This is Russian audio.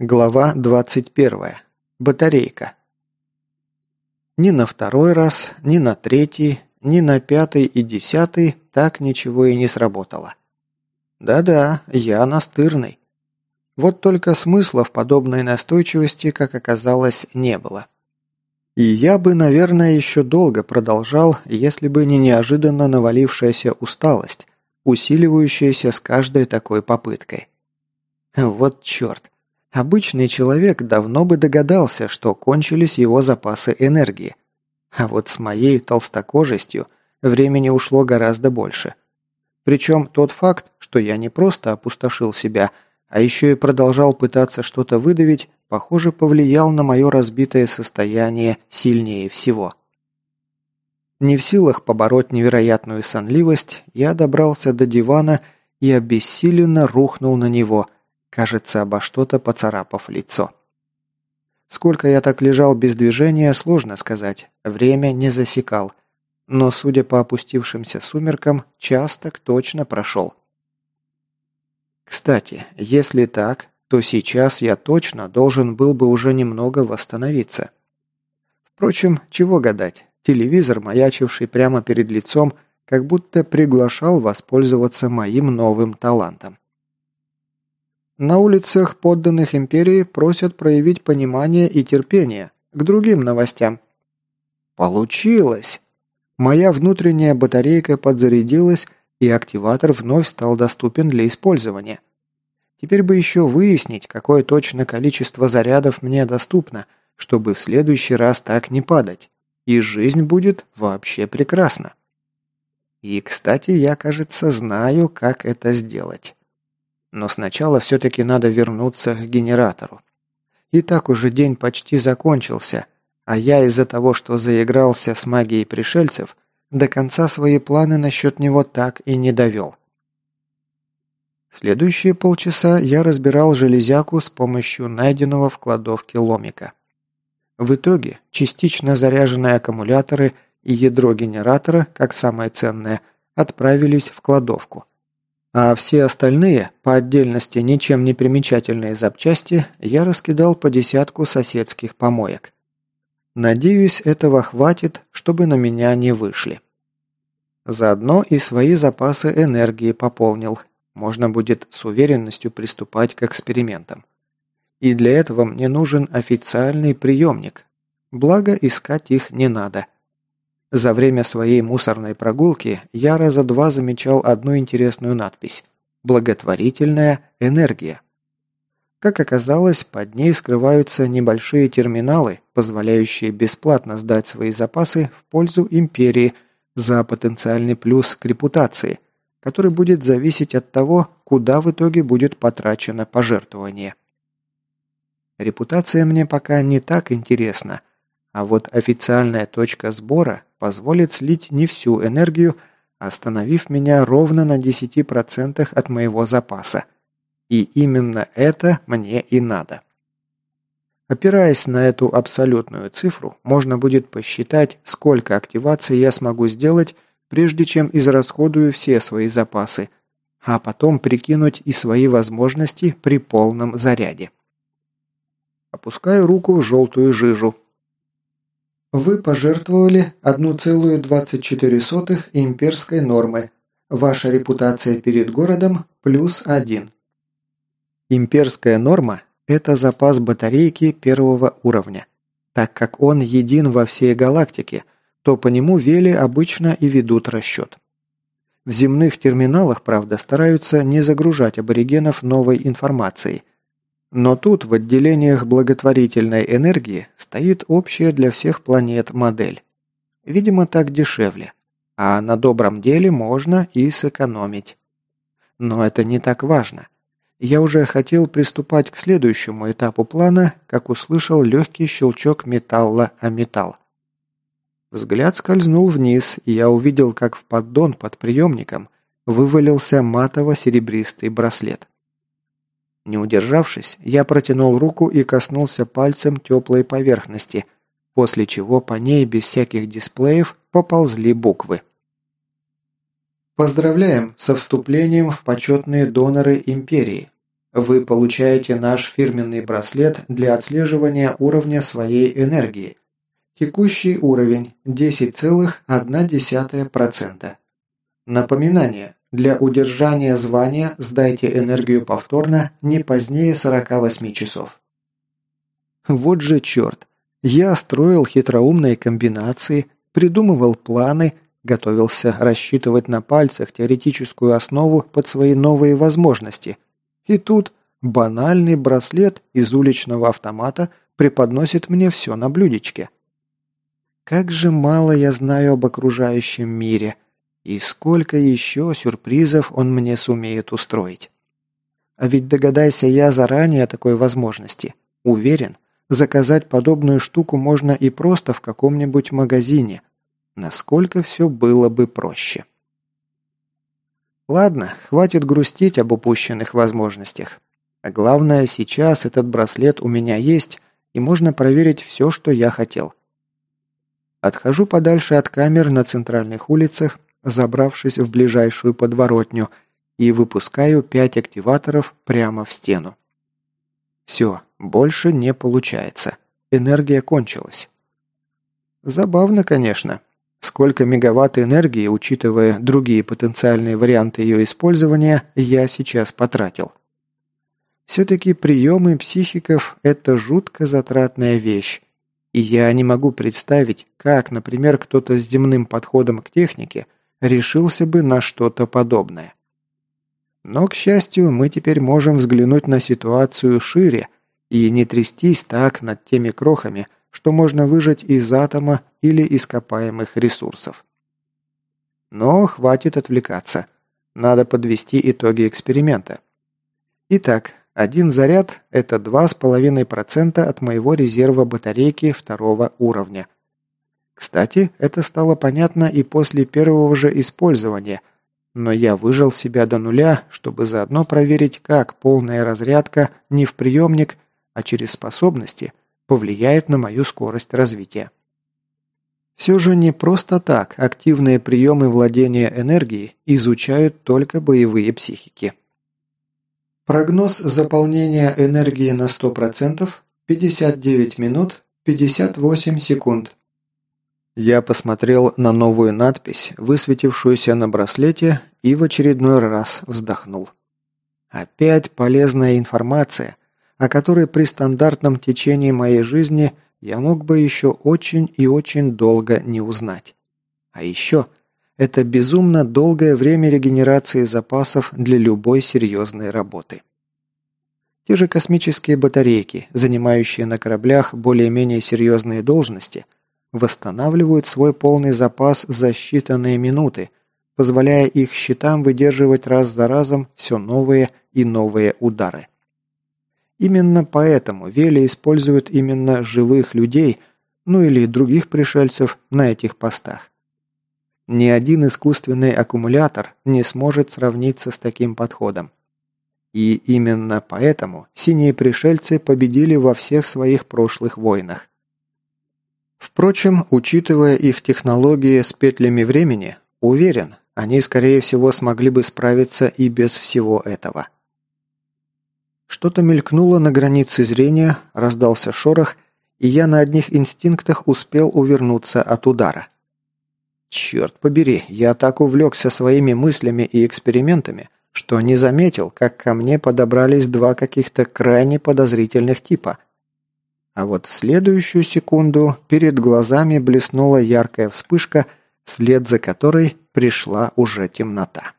Глава 21. Батарейка. Ни на второй раз, ни на третий, ни на пятый и десятый так ничего и не сработало. Да-да, я настырный. Вот только смысла в подобной настойчивости, как оказалось, не было. И я бы, наверное, еще долго продолжал, если бы не неожиданно навалившаяся усталость, усиливающаяся с каждой такой попыткой. Вот черт. Обычный человек давно бы догадался, что кончились его запасы энергии. А вот с моей толстокожестью времени ушло гораздо больше. Причем тот факт, что я не просто опустошил себя, а еще и продолжал пытаться что-то выдавить, похоже, повлиял на мое разбитое состояние сильнее всего. Не в силах побороть невероятную сонливость, я добрался до дивана и обессиленно рухнул на него – кажется, обо что-то поцарапав лицо. Сколько я так лежал без движения, сложно сказать, время не засекал, но, судя по опустившимся сумеркам, час так точно прошел. Кстати, если так, то сейчас я точно должен был бы уже немного восстановиться. Впрочем, чего гадать, телевизор, маячивший прямо перед лицом, как будто приглашал воспользоваться моим новым талантом. На улицах подданных империи просят проявить понимание и терпение к другим новостям. Получилось! Моя внутренняя батарейка подзарядилась, и активатор вновь стал доступен для использования. Теперь бы еще выяснить, какое точно количество зарядов мне доступно, чтобы в следующий раз так не падать. И жизнь будет вообще прекрасна. И, кстати, я, кажется, знаю, как это сделать. Но сначала все-таки надо вернуться к генератору. И так уже день почти закончился, а я из-за того, что заигрался с магией пришельцев, до конца свои планы насчет него так и не довел. Следующие полчаса я разбирал железяку с помощью найденного в кладовке ломика. В итоге частично заряженные аккумуляторы и ядро генератора, как самое ценное, отправились в кладовку – а все остальные, по отдельности ничем не примечательные запчасти, я раскидал по десятку соседских помоек. Надеюсь, этого хватит, чтобы на меня не вышли. Заодно и свои запасы энергии пополнил. Можно будет с уверенностью приступать к экспериментам. И для этого мне нужен официальный приемник. Благо, искать их не надо – за время своей мусорной прогулки я раза два замечал одну интересную надпись «Благотворительная энергия». Как оказалось, под ней скрываются небольшие терминалы, позволяющие бесплатно сдать свои запасы в пользу империи за потенциальный плюс к репутации, который будет зависеть от того, куда в итоге будет потрачено пожертвование. Репутация мне пока не так интересна, а вот официальная точка сбора позволит слить не всю энергию, остановив меня ровно на 10% от моего запаса. И именно это мне и надо. Опираясь на эту абсолютную цифру, можно будет посчитать, сколько активаций я смогу сделать, прежде чем израсходую все свои запасы, а потом прикинуть и свои возможности при полном заряде. Опускаю руку в желтую жижу, вы пожертвовали 1,24 имперской нормы. Ваша репутация перед городом плюс один. Имперская норма – это запас батарейки первого уровня. Так как он един во всей галактике, то по нему вели обычно и ведут расчет. В земных терминалах, правда, стараются не загружать аборигенов новой информацией, но тут в отделениях благотворительной энергии стоит общая для всех планет модель. Видимо, так дешевле. А на добром деле можно и сэкономить. Но это не так важно. Я уже хотел приступать к следующему этапу плана, как услышал легкий щелчок металла о металл. Взгляд скользнул вниз, и я увидел, как в поддон под приемником вывалился матово-серебристый браслет. Не удержавшись, я протянул руку и коснулся пальцем теплой поверхности, после чего по ней без всяких дисплеев поползли буквы. Поздравляем со вступлением в почетные доноры Империи. Вы получаете наш фирменный браслет для отслеживания уровня своей энергии. Текущий уровень 10,1%. Напоминание. Для удержания звания сдайте энергию повторно не позднее 48 часов. Вот же черт. Я строил хитроумные комбинации, придумывал планы, готовился рассчитывать на пальцах теоретическую основу под свои новые возможности – и тут банальный браслет из уличного автомата преподносит мне все на блюдечке. Как же мало я знаю об окружающем мире, и сколько еще сюрпризов он мне сумеет устроить. А ведь догадайся я заранее о такой возможности. Уверен, заказать подобную штуку можно и просто в каком-нибудь магазине. Насколько все было бы проще. Ладно, хватит грустить об упущенных возможностях. А главное, сейчас этот браслет у меня есть, и можно проверить все, что я хотел. Отхожу подальше от камер на центральных улицах, забравшись в ближайшую подворотню, и выпускаю пять активаторов прямо в стену. Все, больше не получается. Энергия кончилась. Забавно, конечно. Сколько мегаватт энергии, учитывая другие потенциальные варианты ее использования, я сейчас потратил. Все-таки приемы психиков – это жутко затратная вещь. И я не могу представить, как, например, кто-то с земным подходом к технике решился бы на что-то подобное. Но, к счастью, мы теперь можем взглянуть на ситуацию шире и не трястись так над теми крохами – что можно выжать из атома или ископаемых ресурсов. Но хватит отвлекаться. Надо подвести итоги эксперимента. Итак, один заряд – это 2,5% от моего резерва батарейки второго уровня. Кстати, это стало понятно и после первого же использования, но я выжал себя до нуля, чтобы заодно проверить, как полная разрядка не в приемник, а через способности – повлияет на мою скорость развития. Все же не просто так активные приемы владения энергией изучают только боевые психики. Прогноз заполнения энергии на 100% 59 минут 58 секунд. Я посмотрел на новую надпись, высветившуюся на браслете, и в очередной раз вздохнул. Опять полезная информация, о которой при стандартном течении моей жизни я мог бы еще очень и очень долго не узнать. А еще это безумно долгое время регенерации запасов для любой серьезной работы. Те же космические батарейки, занимающие на кораблях более-менее серьезные должности, восстанавливают свой полный запас за считанные минуты, позволяя их щитам выдерживать раз за разом все новые и новые удары. Именно поэтому Вели используют именно живых людей, ну или других пришельцев на этих постах. Ни один искусственный аккумулятор не сможет сравниться с таким подходом. И именно поэтому синие пришельцы победили во всех своих прошлых войнах. Впрочем, учитывая их технологии с петлями времени, уверен, они, скорее всего, смогли бы справиться и без всего этого. Что-то мелькнуло на границе зрения, раздался шорох, и я на одних инстинктах успел увернуться от удара. Черт побери, я так увлекся своими мыслями и экспериментами, что не заметил, как ко мне подобрались два каких-то крайне подозрительных типа. А вот в следующую секунду перед глазами блеснула яркая вспышка, вслед за которой пришла уже темнота.